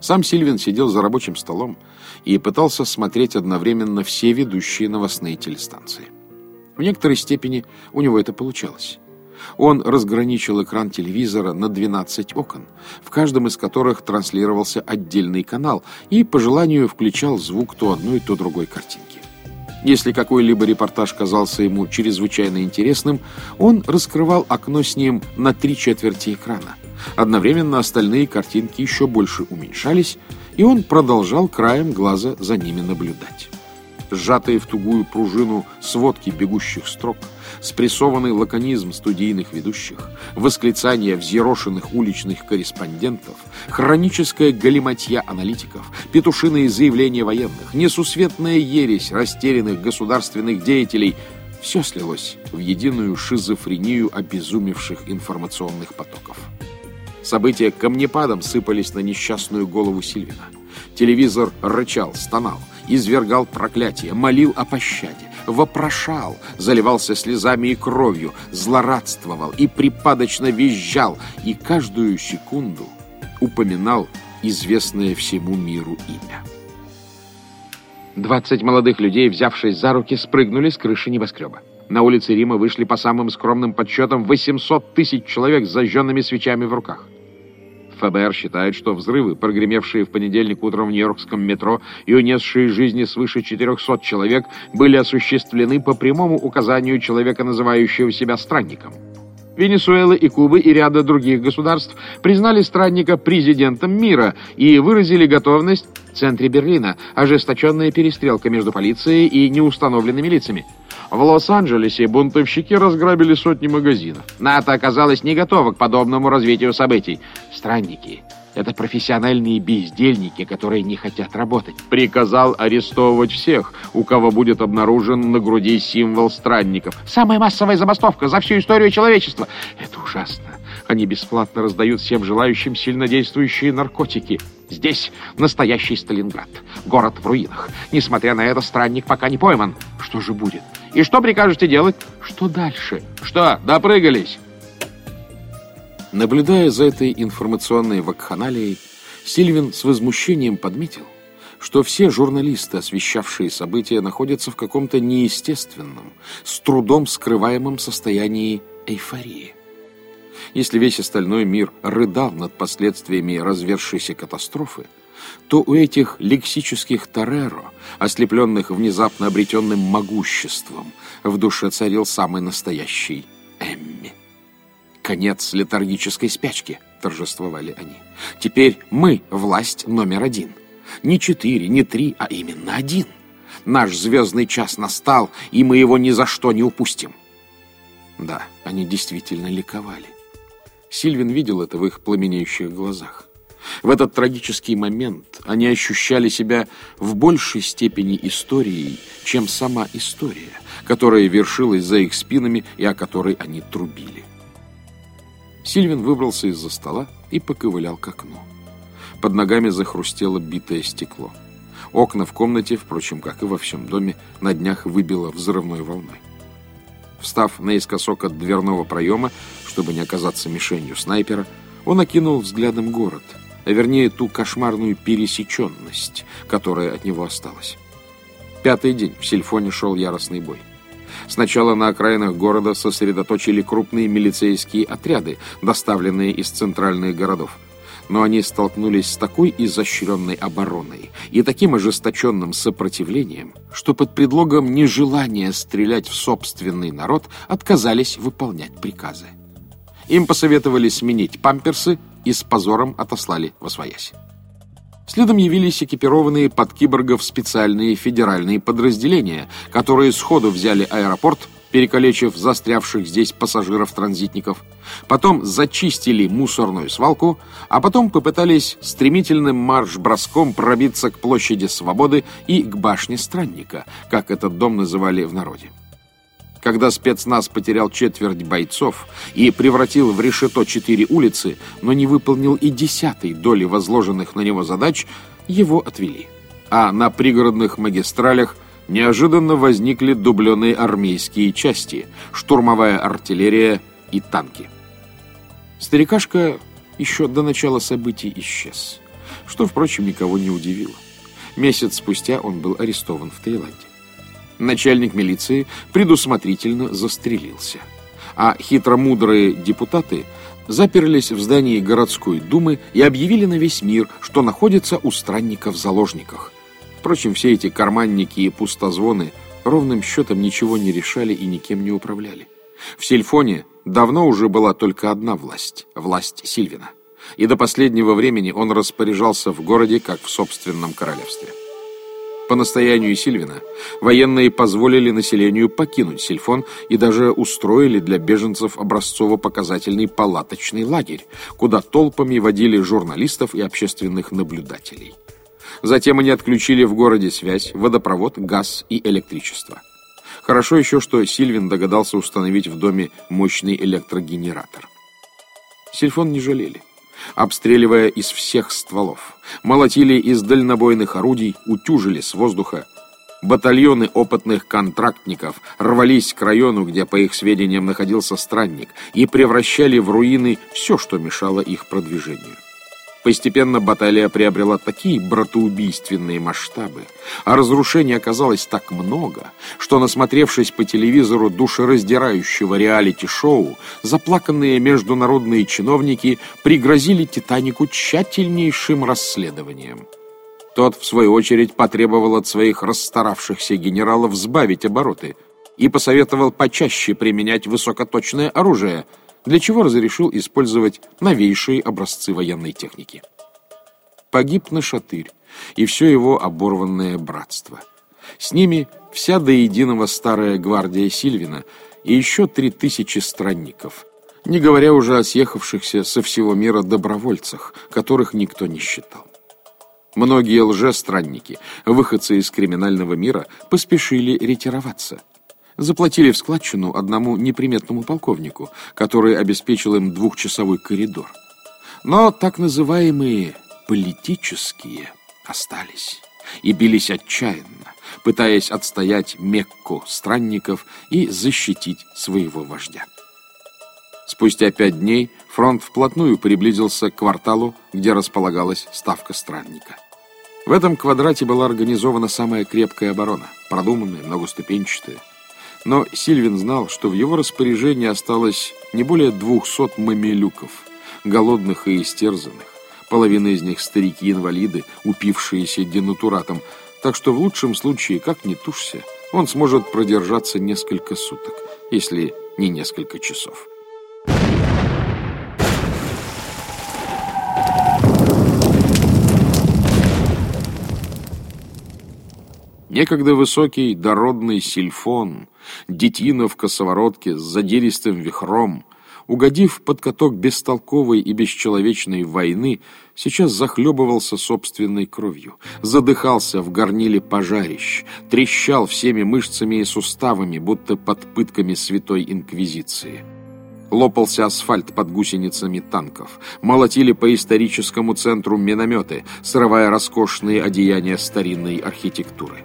Сам Сильвин сидел за рабочим столом и пытался смотреть одновременно все ведущие новостные телестанции. В некоторой степени у него это получалось. Он разграничил экран телевизора на 12 окон, в каждом из которых транслировался отдельный канал и, по желанию, включал звук то одной, то другой картинки. Если какой-либо репортаж казался ему чрезвычайно интересным, он раскрывал окно с ним на три четверти экрана. Одновременно остальные картинки еще больше уменьшались, и он продолжал краем глаза за ними наблюдать сжатые в тугую пружину сводки бегущих строк, спрессованный лаконизм студийных ведущих, восклицания взъерошенных уличных корреспондентов, хроническая галиматья аналитиков, петушиные заявления военных, несусветная ересь растерянных государственных деятелей — все слилось в единую шизофрению обезумевших информационных потоков. События камнепадом сыпались на несчастную голову Сильвина. Телевизор рычал, стонал — извергал проклятие, молил о пощаде, вопрошал, заливался слезами и кровью, злорадствовал и припадочно визжал, и каждую секунду упоминал известное всему миру имя. Двадцать молодых людей, взявшись за руки, спрыгнули с крыши небоскреба. На улице Рима вышли по самым скромным подсчетам 800 тысяч человек с зажженными свечами в руках. ФБР считает, что взрывы, прогремевшие в понедельник утром в Нью-Йоркском метро и унесшие жизни свыше 400 человек, были осуществлены по прямому указанию человека, называющего себя странником. Венесуэла и Кубы и ряда других государств признали странника президентом мира и выразили готовность в центре Берлина, ожесточенная перестрелка между полицией и неустановленными лицами. В Лос-Анджелесе бунтовщики разграбили сотни магазинов. НАТО оказалось не готово к подобному развитию событий. Странники — это профессиональные бездельники, которые не хотят работать. Приказал арестовывать всех, у кого будет обнаружен на груди символ странников. Самая массовая забастовка за всю историю человечества. Это ужасно. Они бесплатно раздают всем желающим сильнодействующие наркотики. Здесь настоящий Сталинград. Город в руинах. Несмотря на это, странник пока не пойман. Что же будет? И что прикажете делать? Что дальше? Что, допрыгались? Наблюдая за этой информационной вакханалией, Сильвин с возмущением подметил, что все журналисты, освещавшие события, находятся в каком-то неестественном, с трудом скрываемом состоянии эйфории. Если весь остальной мир рыдал над последствиями развершейся катастрофы, то у этих лексических Тореро, ослепленных внезапно обретенным могуществом, в душе царил самый настоящий Эмми. «Конец летаргической спячки», — торжествовали они. «Теперь мы власть номер один. Не четыре, не три, а именно один. Наш звездный час настал, и мы его ни за что не упустим». Да, они действительно ликовали. Сильвин видел это в их пламенеющих глазах. В этот трагический момент они ощущали себя в большей степени историей, чем сама история, которая вершилась за их спинами и о которой они трубили. Сильвин выбрался из-за стола и поковылял к окну. Под ногами захрустело битое стекло. Окна в комнате, впрочем, как и во всем доме, на днях выбило взрывной волной. Встав наискосок от дверного проема, чтобы не оказаться мишенью снайпера, он окинул взглядом город — а вернее ту кошмарную пересеченность, которая от него осталась. Пятый день в Сильфоне шел яростный бой. Сначала на окраинах города сосредоточили крупные милицейские отряды, доставленные из центральных городов. Но они столкнулись с такой изощренной обороной и таким ожесточенным сопротивлением, что под предлогом нежелания стрелять в собственный народ отказались выполнять приказы. Им посоветовали сменить памперсы и с позором отослали во своясь. Следом явились экипированные под киборгов специальные федеральные подразделения, которые сходу взяли аэропорт, перекалечив застрявших здесь пассажиров-транзитников, потом зачистили мусорную свалку, а потом попытались стремительным марш-броском пробиться к площади Свободы и к башне Странника, как этот дом называли в народе. Когда спецназ потерял четверть бойцов и превратил в решето четыре улицы, но не выполнил и десятой доли возложенных на него задач, его отвели. А на пригородных магистралях неожиданно возникли дубленые армейские части, штурмовая артиллерия и танки. Старикашка еще до начала событий исчез. что, впрочем, никого не удивило. Месяц спустя он был арестован в Таиланде. Начальник милиции предусмотрительно застрелился, а хитромудрые депутаты заперлись в здании городской думы и объявили на весь мир, что находится у странников в заложниках. Впрочем, все эти карманники и пустозвоны ровным счетом ничего не решали и никем не управляли. В Сельфоне давно уже была только одна власть – власть Сильвина. И до последнего времени он распоряжался в городе, как в собственном королевстве. По настоянию Сильвина военные позволили населению покинуть Сильфон и даже устроили для беженцев образцово-показательный палаточный лагерь, куда толпами водили журналистов и общественных наблюдателей. Затем они отключили в городе связь, водопровод, газ и электричество. Хорошо еще, что Сильвин догадался установить в доме мощный электрогенератор. Сильфон не жалели обстреливая из всех стволов. Молотили из дальнобойных орудий, утюжили с воздуха. Батальоны опытных контрактников рвались к району, где, по их сведениям, находился странник, и превращали в руины все, что мешало их продвижению. Постепенно баталия приобрела такие братоубийственные масштабы, а разрушений оказалось так много, что, насмотревшись по телевизору душераздирающего реалити-шоу, заплаканные международные чиновники пригрозили «Титанику» тщательнейшим расследованием. Тот, в свою очередь, потребовал от своих расстаравшихся генералов сбавить обороты и посоветовал почаще применять высокоточное оружие – для чего разрешил использовать новейшие образцы военной техники. Погиб Нашатырь и все его оборванное братство. С ними вся до единого старая гвардия Сильвина и еще три тысячи странников, не говоря уже о съехавшихся со всего мира добровольцах, которых никто не считал. Многие лжестранники, выходцы из криминального мира, поспешили ретироваться – заплатили в складчину одному неприметному полковнику, который обеспечил им двухчасовой коридор. Но так называемые политические остались и бились отчаянно, пытаясь отстоять Мекку странников и защитить своего вождя. Спустя пять дней фронт вплотную приблизился к кварталу, где располагалась ставка странника. В этом квадрате была организована самая крепкая оборона, продуманная, многоступенчатая, но Сильвин знал, что в его распоряжении осталось не более двухсот мамилюков, голодных и истерзанных. Половина из них старики-инвалиды, упившиеся денатуратом, так что в лучшем случае, как ни тушься, он сможет продержаться несколько суток, если не несколько часов. Некогда высокий дородный сильфон, детина в косоворотке с задиристым вихром, угодив под каток бестолковой и бесчеловечной войны, сейчас захлебывался собственной кровью, задыхался в горниле пожарищ, трещал всеми мышцами и суставами, будто под пытками святой инквизиции. Лопался асфальт под гусеницами танков, молотили по историческому центру минометы, срывая роскошные одеяния старинной архитектуры.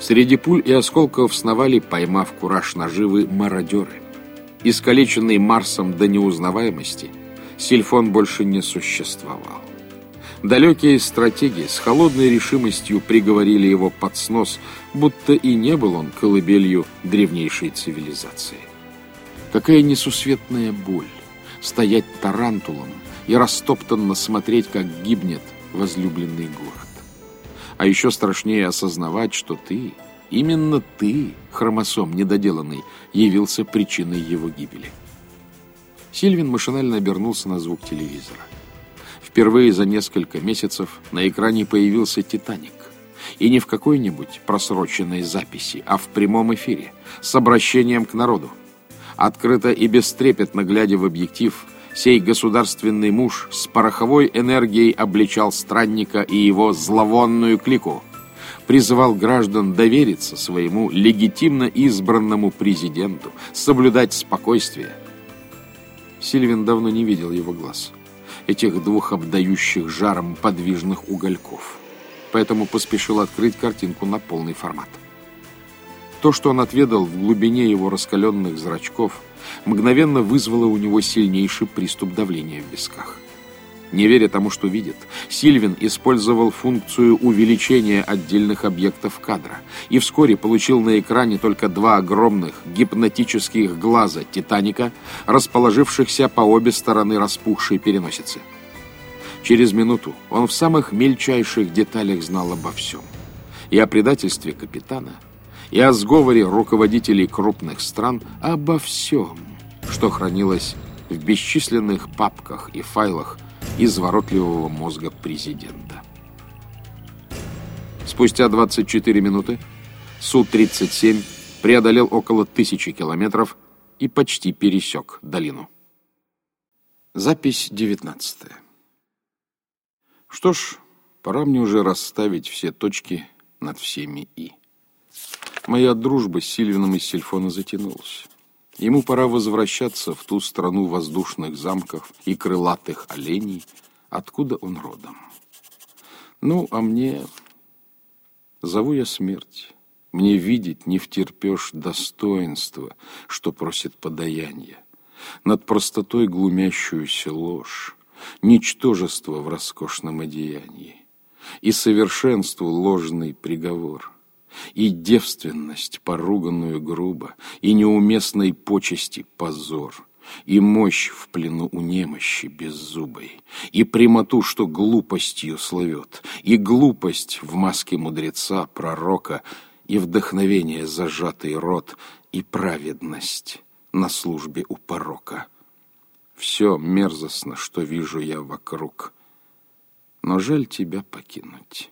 Среди пуль и осколков сновали, поймав кураж наживы, мародеры. Искалеченный Марсом до неузнаваемости, Сильфон больше не существовал. Далекие стратеги с холодной решимостью приговорили его под снос, будто и не был он колыбелью древнейшей цивилизации. Какая несусветная боль стоять тарантулом и растоптанно смотреть, как гибнет возлюбленный город. А еще страшнее осознавать, что ты, именно ты, хромосом недоделанный, явился причиной его гибели. Сильвин машинально обернулся на звук телевизора. Впервые за несколько месяцев на экране появился «Титаник». И не в какой-нибудь просроченной записи, а в прямом эфире, с обращением к народу. Открыто и бестрепетно глядя в объектив – Сей государственный муж с пороховой энергией обличал странника и его зловонную клику, призывал граждан довериться своему легитимно избранному президенту, соблюдать спокойствие. Сильвин давно не видел его глаз, этих двух обдающих жаром подвижных угольков, поэтому поспешил открыть картинку на полный формат. То, что он отведал в глубине его раскаленных зрачков – мгновенно вызвало у него сильнейший приступ давления в висках. Не веря тому, что видит, Сильвин использовал функцию увеличения отдельных объектов кадра и вскоре получил на экране только два огромных гипнотических глаза «Титаника», расположившихся по обе стороны распухшей переносицы. Через минуту он в самых мельчайших деталях знал обо всем. И о предательстве капитана, и о сговоре руководителей крупных стран, обо всем, что хранилось в бесчисленных папках и файлах изворотливого мозга президента. Спустя 24 минуты Су-37 преодолел около тысячи километров и почти пересек долину. Запись 19. Что ж, пора мне уже расставить все точки над всеми «и». Моя дружба с Сильвином из Сильфона затянулась. Ему пора возвращаться в ту страну воздушных замков и крылатых оленей, откуда он родом. Ну, а мне... Зову я смерть. Мне видеть не втерпешь достоинства, что просит подаяние. Над простотой глумящуюся ложь, ничтожество в роскошном одеянии. И совершенству ложный приговор — и девственность, поруганную грубо, и неуместной почести позор, и мощь в плену у немощи беззубой, и прямоту, что глупостью словет, и глупость в маске мудреца, пророка, и вдохновение зажатый рот, и праведность на службе у порока. Все мерзостно, что вижу я вокруг, но жаль тебя покинуть,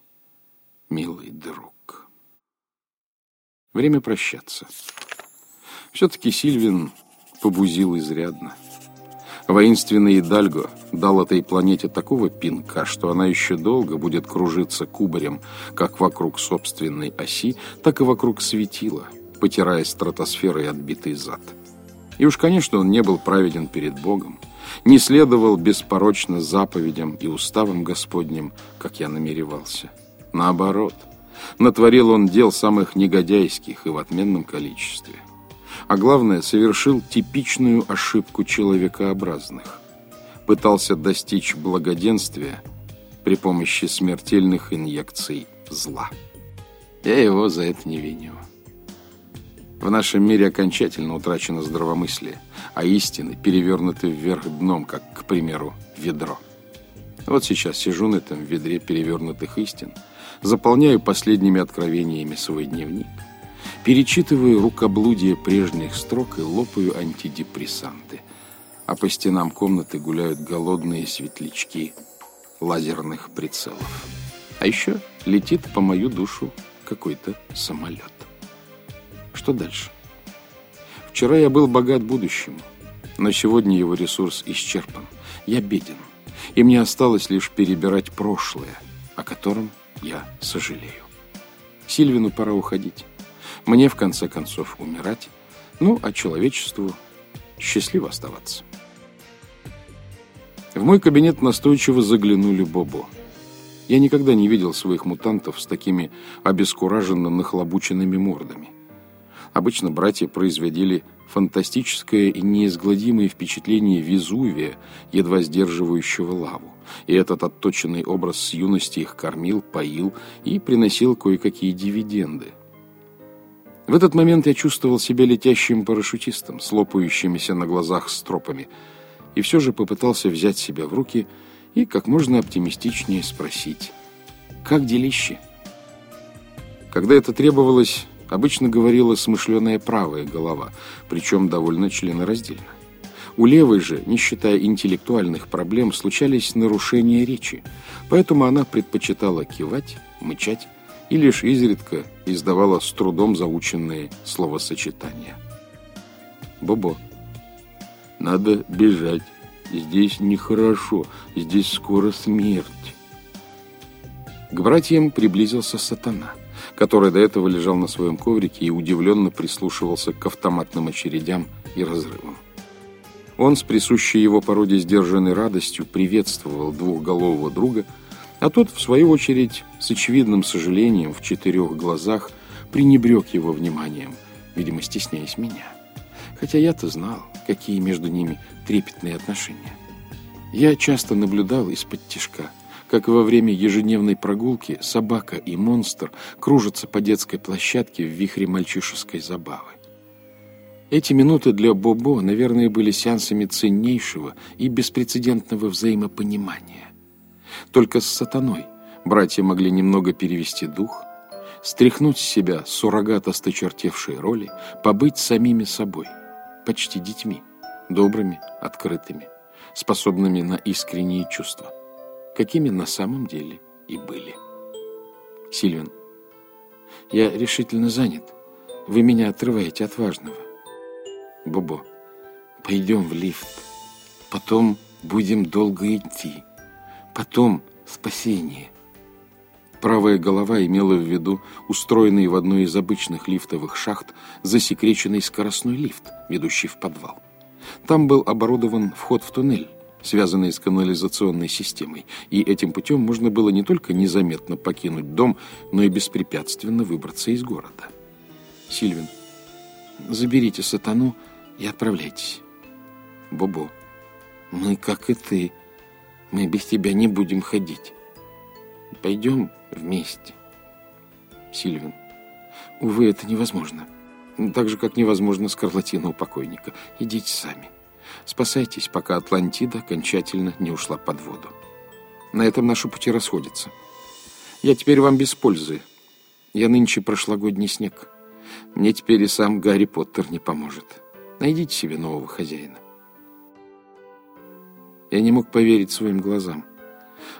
милый друг. Время прощаться. Все-таки Сильвин побузил изрядно. Воинственный Идальго дал этой планете такого пинка, что она еще долго будет кружиться кубарем как вокруг собственной оси, так и вокруг светила, потирая стратосферой отбитый зад. И уж, конечно, он не был праведен перед Богом, не следовал беспорочно заповедям и уставам Господним, как я намеревался. Наоборот – Натворил он дел самых негодяйских и в отменном количестве. А главное, совершил типичную ошибку человекообразных. Пытался достичь благоденствия при помощи смертельных инъекций зла. Я его за это не виню. В нашем мире окончательно утрачено здравомыслие, а истины перевернуты вверх дном, как, к примеру, ведро. Вот сейчас сижу на этом ведре перевернутых истин – заполняю последними откровениями свой дневник, перечитываю рукоблудие прежних строк и лопаю антидепрессанты, а по стенам комнаты гуляют голодные светлячки лазерных прицелов. А еще летит по мою душу какой-то самолет. Что дальше? Вчера я был богат будущему, но сегодня его ресурс исчерпан. Я беден, и мне осталось лишь перебирать прошлое, о котором я сожалею. Сильвину пора уходить. Мне, в конце концов, умирать. Ну, а человечеству счастливо оставаться. В мой кабинет настойчиво заглянули Бобо. Я никогда не видел своих мутантов с такими обескураженно нахлобученными мордами. Обычно братья производили фантастическое и неизгладимое впечатление Везувия, едва сдерживающего лаву. И этот отточенный образ с юности их кормил, поил и приносил кое-какие дивиденды. В этот момент я чувствовал себя летящим парашютистом, с лопающимися на глазах стропами, и все же попытался взять себя в руки и как можно оптимистичнее спросить «Как делище?». Когда это требовалось, обычно говорила смышленая правая голова, причем довольно членораздельно. У левой же, не считая интеллектуальных проблем, случались нарушения речи, поэтому она предпочитала кивать, мычать и лишь изредка издавала с трудом заученные словосочетания. Бобо. Надо бежать. Здесь нехорошо. Здесь скоро смерть. К братьям приблизился сатана, который до этого лежал на своем коврике и удивленно прислушивался к автоматным очередям и разрывам. Он с присущей его породе сдержанной радостью приветствовал двухголового друга, а тот, в свою очередь, с очевидным сожалением в четырех глазах пренебрег его вниманием, видимо, стесняясь меня. Хотя я-то знал, какие между ними трепетные отношения. Я часто наблюдал из-под тишка, как во время ежедневной прогулки собака и монстр кружатся по детской площадке в вихре мальчишеской забавы. Эти минуты для Бобо, наверное, были сеансами ценнейшего и беспрецедентного взаимопонимания. Только с сатаной братья могли немного перевести дух, стряхнуть с себя суррогат осточертевшей роли, побыть самими собой, почти детьми, добрыми, открытыми, способными на искренние чувства, какими на самом деле и были. Сильвин, я решительно занят. Вы меня отрываете от важного. Бобо, пойдем в лифт. Потом будем долго идти. Потом спасение. Правая голова имела в виду устроенный в одной из обычных лифтовых шахт засекреченный скоростной лифт, ведущий в подвал. Там был оборудован вход в туннель, связанный с канализационной системой, и этим путем можно было не только незаметно покинуть дом, но и беспрепятственно выбраться из города. Сильвин, заберите сатану и отправляйтесь. Бобо, мы, как и ты, мы без тебя не будем ходить. Пойдем вместе. Сильвин, увы, это невозможно. Так же, как невозможно скарлатина у покойника. Идите сами. Спасайтесь, пока Атлантида окончательно не ушла под воду. На этом наши пути расходятся. Я теперь вам без пользы. Я нынче прошлогодний снег. Мне теперь и сам Гарри Поттер не поможет. Найдите себе нового хозяина. Я не мог поверить своим глазам.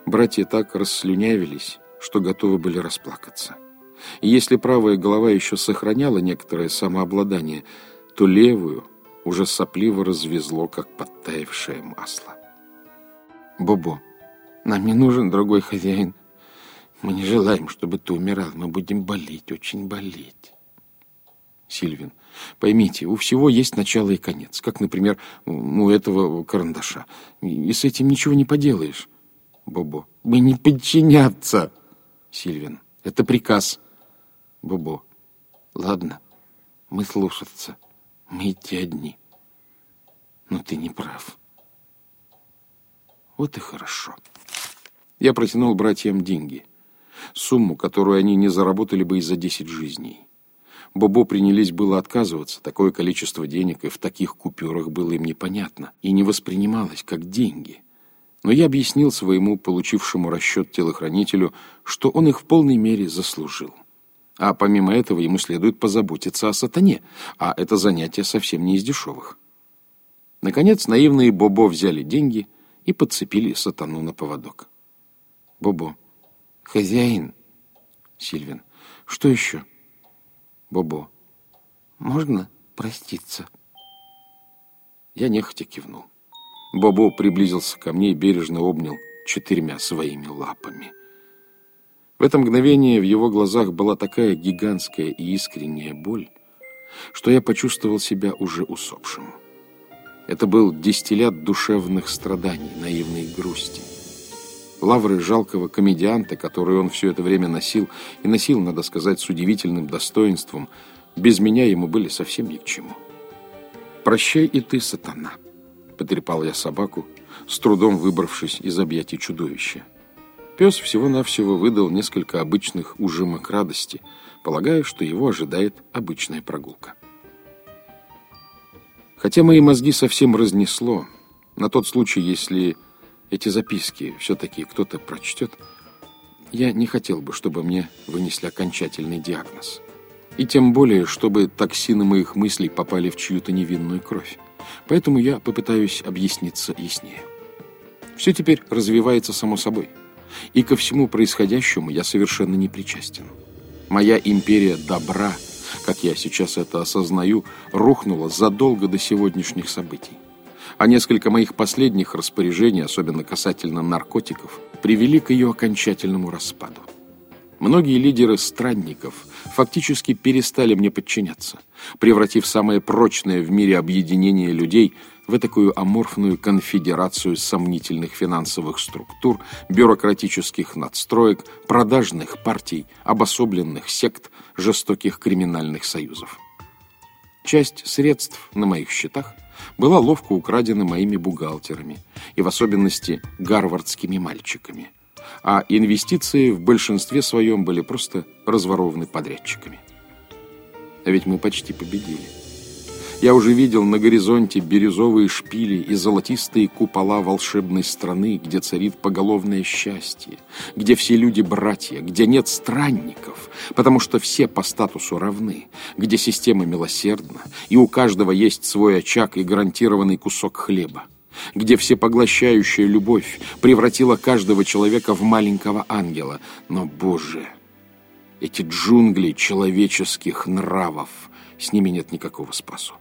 Братья так расслюнявились, что готовы были расплакаться. И если правая голова еще сохраняла некоторое самообладание, то левую уже сопливо развезло, как подтаявшее масло. «Бобо, нам не нужен другой хозяин. Мы не желаем, чтобы ты умирал. Мы будем болеть, очень болеть». Сильвин, поймите, у всего есть начало и конец, как, например, у этого карандаша. И с этим ничего не поделаешь. Бобо, мы не подчиняться. Сильвин, это приказ. Бобо, ладно, мы слушаться. Мы идти одни. Но ты не прав. Вот и хорошо. Я протянул братьям деньги. Сумму, которую они не заработали бы и за десять жизней. Бобо принялись было отказываться. Такое количество денег и в таких купюрах было им непонятно и не воспринималось как деньги. Но я объяснил своему получившему расчет телохранителю, что он их в полной мере заслужил. А помимо этого ему следует позаботиться о сатане, а это занятие совсем не из дешевых. Наконец наивные Бобо взяли деньги и подцепили сатану на поводок. Бобо. Хозяин. Сильвин. Что еще? Бобо. Можно проститься? Я нехотя кивнул. Бобо приблизился ко мне и бережно обнял четырьмя своими лапами. В это мгновение в его глазах была такая гигантская и искренняя боль, что я почувствовал себя уже усопшим. Это был дистиллят душевных страданий, наивной грусти. Лавры жалкого комедианта, который он все это время носил, и носил, надо сказать, с удивительным достоинством, без меня ему были совсем ни к чему. «Прощай и ты, сатана!» — потрепал я собаку, с трудом выбравшись из объятий чудовища. Пес всего-навсего выдал несколько обычных ужимок радости, полагая, что его ожидает обычная прогулка. Хотя мои мозги совсем разнесло, на тот случай, если эти записки все-таки кто-то прочтет, я не хотел бы, чтобы мне вынесли окончательный диагноз. И тем более, чтобы токсины моих мыслей попали в чью-то невинную кровь. Поэтому я попытаюсь объясниться яснее. Все теперь развивается само собой. И ко всему происходящему я совершенно не причастен. Моя империя добра, как я сейчас это осознаю, рухнула задолго до сегодняшних событий а несколько моих последних распоряжений, особенно касательно наркотиков, привели к ее окончательному распаду. Многие лидеры странников фактически перестали мне подчиняться, превратив самое прочное в мире объединение людей в такую аморфную конфедерацию сомнительных финансовых структур, бюрократических надстроек, продажных партий, обособленных сект, жестоких криминальных союзов. Часть средств на моих счетах – была ловко украдена моими бухгалтерами, и в особенности гарвардскими мальчиками. А инвестиции в большинстве своем были просто разворованы подрядчиками. А ведь мы почти победили. Я уже видел на горизонте бирюзовые шпили и золотистые купола волшебной страны, где царит поголовное счастье, где все люди братья, где нет странников, потому что все по статусу равны, где система милосердна, и у каждого есть свой очаг и гарантированный кусок хлеба, где всепоглощающая любовь превратила каждого человека в маленького ангела. Но, Боже, эти джунгли человеческих нравов, с ними нет никакого спасу.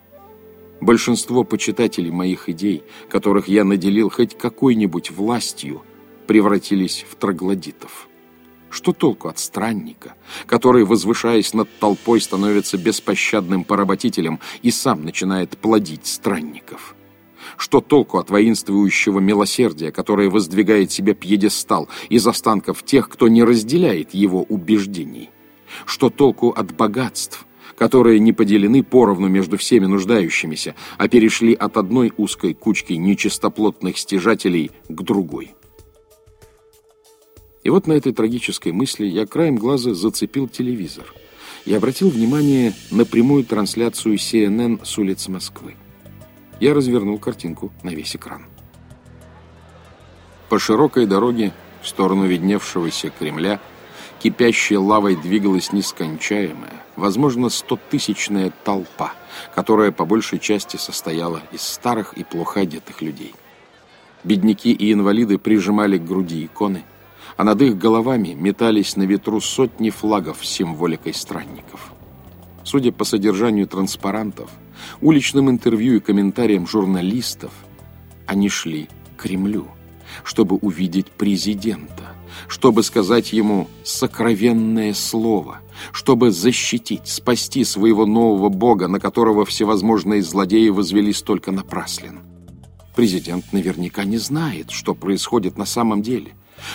Большинство почитателей моих идей, которых я наделил хоть какой-нибудь властью, превратились в троглодитов. Что толку от странника, который, возвышаясь над толпой, становится беспощадным поработителем и сам начинает плодить странников? Что толку от воинствующего милосердия, которое воздвигает себе пьедестал из останков тех, кто не разделяет его убеждений? Что толку от богатств, которые не поделены поровну между всеми нуждающимися, а перешли от одной узкой кучки нечистоплотных стяжателей к другой. И вот на этой трагической мысли я краем глаза зацепил телевизор и обратил внимание на прямую трансляцию CNN с улиц Москвы. Я развернул картинку на весь экран. По широкой дороге в сторону видневшегося Кремля – кипящей лавой двигалась нескончаемая, возможно, стотысячная толпа, которая по большей части состояла из старых и плохо одетых людей. Бедняки и инвалиды прижимали к груди иконы, а над их головами метались на ветру сотни флагов с символикой странников. Судя по содержанию транспарантов, уличным интервью и комментариям журналистов, они шли к Кремлю, чтобы увидеть президента, чтобы сказать ему сокровенное слово, чтобы защитить, спасти своего нового бога, на которого всевозможные злодеи возвели столько напраслен. Президент наверняка не знает, что происходит на самом деле.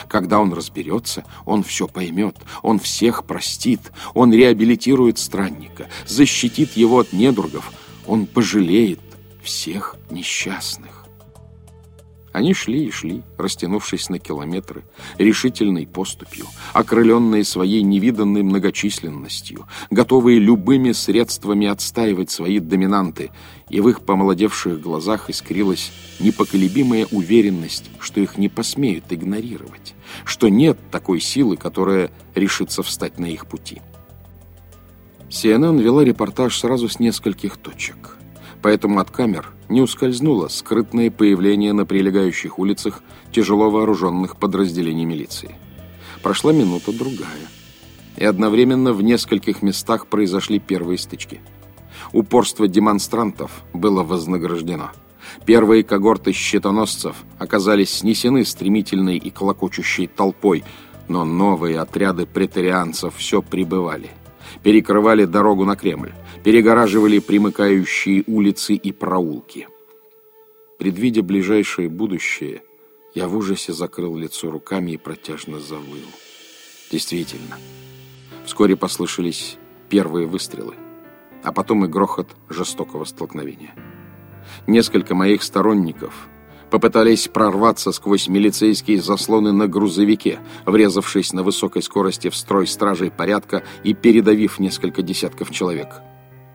Когда он разберется, он все поймет, он всех простит, он реабилитирует странника, защитит его от недругов, он пожалеет всех несчастных. Они шли и шли, растянувшись на километры, решительной поступью, окрыленные своей невиданной многочисленностью, готовые любыми средствами отстаивать свои доминанты, и в их помолодевших глазах искрилась непоколебимая уверенность, что их не посмеют игнорировать, что нет такой силы, которая решится встать на их пути. CNN вела репортаж сразу с нескольких точек – поэтому от камер не ускользнуло скрытное появление на прилегающих улицах тяжело вооруженных подразделений милиции. Прошла минута-другая, и одновременно в нескольких местах произошли первые стычки. Упорство демонстрантов было вознаграждено. Первые когорты щитоносцев оказались снесены стремительной и клокочущей толпой, но новые отряды претарианцев все прибывали – перекрывали дорогу на Кремль, перегораживали примыкающие улицы и проулки. Предвидя ближайшее будущее, я в ужасе закрыл лицо руками и протяжно завыл. Действительно, вскоре послышались первые выстрелы, а потом и грохот жестокого столкновения. Несколько моих сторонников попытались прорваться сквозь милицейские заслоны на грузовике, врезавшись на высокой скорости в строй стражей порядка и передавив несколько десятков человек.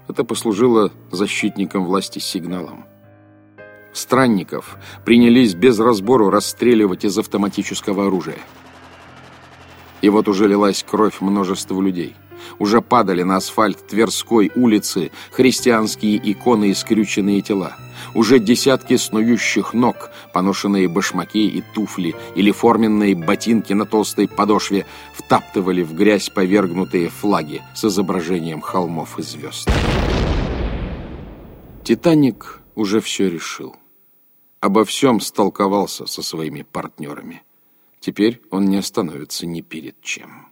Это послужило защитникам власти сигналом. Странников принялись без разбору расстреливать из автоматического оружия. И вот уже лилась кровь множества людей – уже падали на асфальт Тверской улицы христианские иконы и скрюченные тела. Уже десятки снующих ног, поношенные башмаки и туфли или форменные ботинки на толстой подошве втаптывали в грязь повергнутые флаги с изображением холмов и звезд. «Титаник» уже все решил. Обо всем столковался со своими партнерами. Теперь он не остановится ни перед чем.